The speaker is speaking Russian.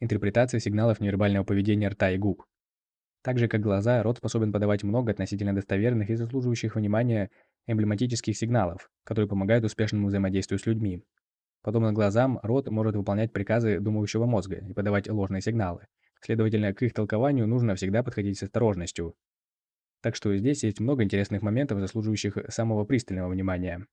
интерпретация сигналов невербального поведения рта и губ. Так же, как глаза, рот способен подавать много относительно достоверных и заслуживающих внимания эмблематических сигналов, которые помогают успешному взаимодействию с людьми. Подобно глазам, рот может выполнять приказы думающего мозга и подавать ложные сигналы. Следовательно, к их толкованию нужно всегда подходить с осторожностью. Так что здесь есть много интересных моментов, заслуживающих самого пристального внимания.